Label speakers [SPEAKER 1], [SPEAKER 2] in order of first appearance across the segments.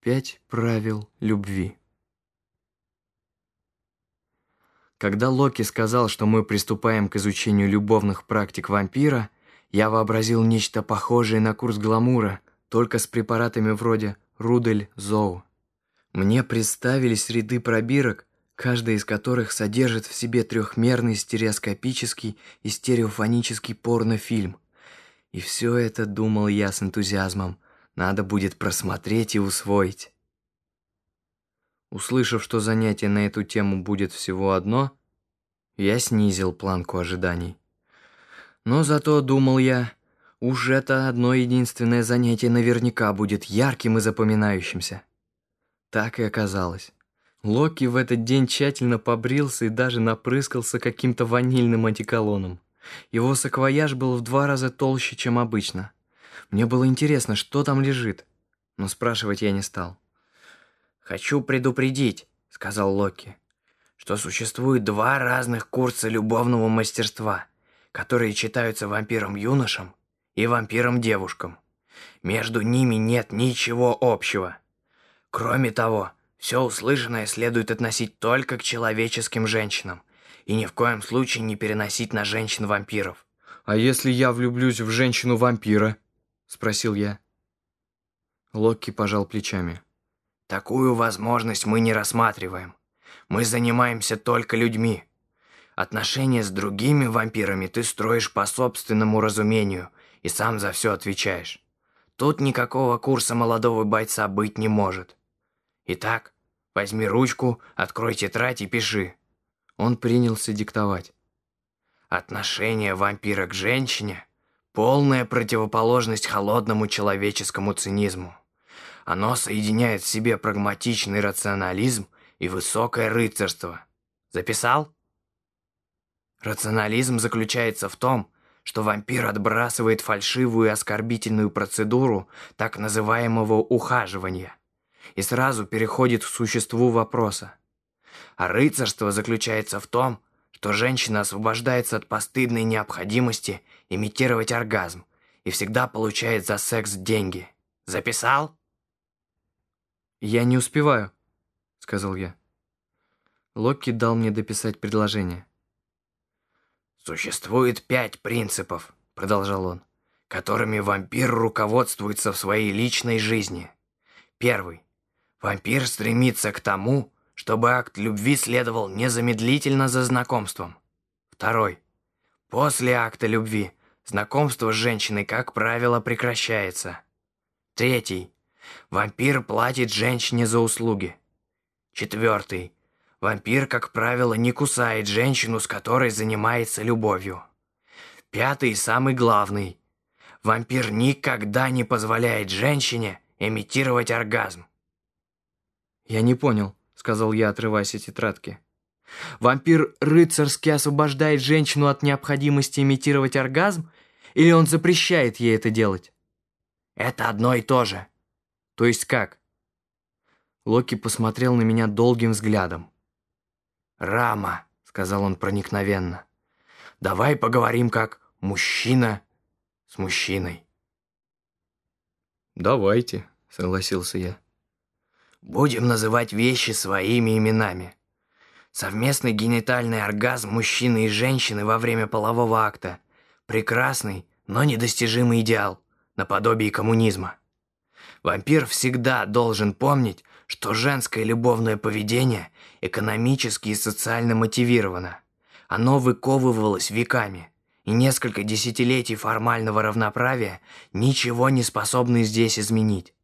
[SPEAKER 1] Пять правил любви. Когда Локи сказал, что мы приступаем к изучению любовных практик вампира, я вообразил нечто похожее на курс гламура, только с препаратами вроде Рудель Зоу. Мне представились ряды пробирок, каждая из которых содержит в себе трехмерный стереоскопический и стереофонический порнофильм. И все это, думал я с энтузиазмом, надо будет просмотреть и усвоить. Услышав, что занятие на эту тему будет всего одно, я снизил планку ожиданий. Но зато, думал я, уж это одно единственное занятие наверняка будет ярким и запоминающимся. Так и оказалось. Локи в этот день тщательно побрился и даже напрыскался каким-то ванильным антиколоном. Его саквояж был в два раза толще, чем обычно. Мне было интересно, что там лежит, но спрашивать я не стал.
[SPEAKER 2] «Хочу предупредить», — сказал Локи, «что существует два разных курса любовного мастерства, которые читаются вампирам-юношам и вампирам-девушкам. Между ними нет ничего общего. Кроме того, все услышанное следует относить только к человеческим женщинам и ни в коем случае не переносить на женщин-вампиров.
[SPEAKER 1] «А если я влюблюсь в женщину-вампира?» – спросил я. Локки пожал плечами.
[SPEAKER 2] «Такую возможность мы не рассматриваем. Мы занимаемся только людьми. Отношения с другими вампирами ты строишь по собственному разумению и сам за все отвечаешь. Тут никакого курса молодого бойца быть не может. Итак, возьми ручку, открой тетрадь и пиши».
[SPEAKER 1] Он принялся диктовать.
[SPEAKER 2] Отношение вампира к женщине – полная противоположность холодному человеческому цинизму. Оно соединяет в себе прагматичный рационализм и высокое рыцарство. Записал? Рационализм заключается в том, что вампир отбрасывает фальшивую и оскорбительную процедуру так называемого ухаживания и сразу переходит к существу вопроса. А рыцарство заключается в том, что женщина освобождается от постыдной необходимости имитировать оргазм и всегда получает за секс деньги. Записал?
[SPEAKER 1] «Я не успеваю», — сказал я. Локки дал мне дописать предложение.
[SPEAKER 2] «Существует пять принципов», — продолжал он, «которыми вампир руководствуется в своей личной жизни. Первый. Вампир стремится к тому, чтобы акт любви следовал незамедлительно за знакомством. Второй. После акта любви знакомство с женщиной, как правило, прекращается. Третий. Вампир платит женщине за услуги. Четвертый. Вампир, как правило, не кусает женщину, с которой занимается любовью. Пятый и самый главный. Вампир никогда не позволяет женщине имитировать оргазм.
[SPEAKER 1] «Я не понял», — сказал я, отрываясь от тетрадки. «Вампир рыцарски освобождает женщину от необходимости имитировать оргазм, или он запрещает ей это делать?»
[SPEAKER 2] «Это одно и то же».
[SPEAKER 1] «То есть как?» Локи посмотрел на меня долгим взглядом.
[SPEAKER 2] «Рама», — сказал он проникновенно, — «давай поговорим как мужчина с мужчиной».
[SPEAKER 1] «Давайте», — согласился я.
[SPEAKER 2] Будем называть вещи своими именами. Совместный генитальный оргазм мужчины и женщины во время полового акта – прекрасный, но недостижимый идеал, наподобие коммунизма. Вампир всегда должен помнить, что женское любовное поведение экономически и социально мотивировано. Оно выковывалось веками, и несколько десятилетий формального равноправия ничего не способны здесь изменить.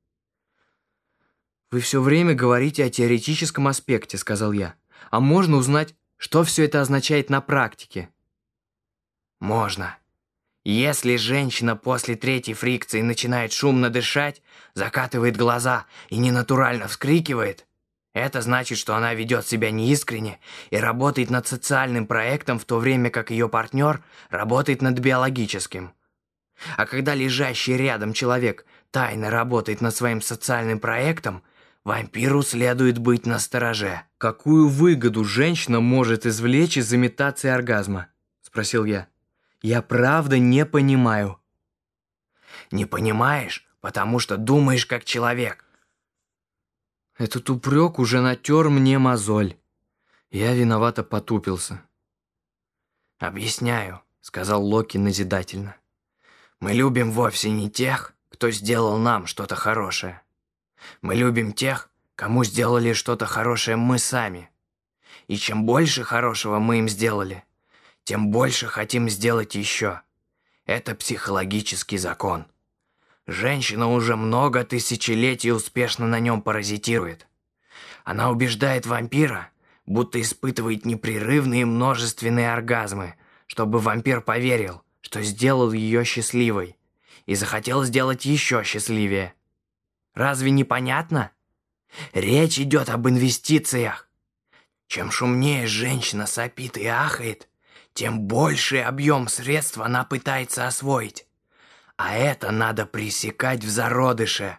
[SPEAKER 1] «Вы все время говорите о теоретическом аспекте», — сказал я. «А можно узнать, что все это означает на практике?»
[SPEAKER 2] «Можно. Если женщина после третьей фрикции начинает шумно дышать, закатывает глаза и ненатурально вскрикивает, это значит, что она ведет себя неискренне и работает над социальным проектом, в то время как ее партнер работает над биологическим. А когда лежащий рядом человек тайно работает над своим социальным проектом – Вампиру следует быть настороже.
[SPEAKER 1] «Какую выгоду женщина может извлечь из имитации оргазма?» – спросил я. «Я правда не понимаю».
[SPEAKER 2] «Не понимаешь, потому что думаешь как человек».
[SPEAKER 1] Этот упрек уже натер мне мозоль. Я виновато потупился.
[SPEAKER 2] «Объясняю», — сказал Локи назидательно. «Мы любим вовсе не тех, кто сделал нам что-то хорошее. Мы любим тех, кому сделали что-то хорошее мы сами. И чем больше хорошего мы им сделали, тем больше хотим сделать еще. Это психологический закон. Женщина уже много тысячелетий успешно на нем паразитирует. Она убеждает вампира, будто испытывает непрерывные множественные оргазмы, чтобы вампир поверил, что сделал ее счастливой и захотел сделать еще счастливее. Разве не понятно? Речь идет об инвестициях. Чем шумнее женщина сопит и ахает, тем больший объем средств она пытается освоить. А это надо пресекать в зародыше.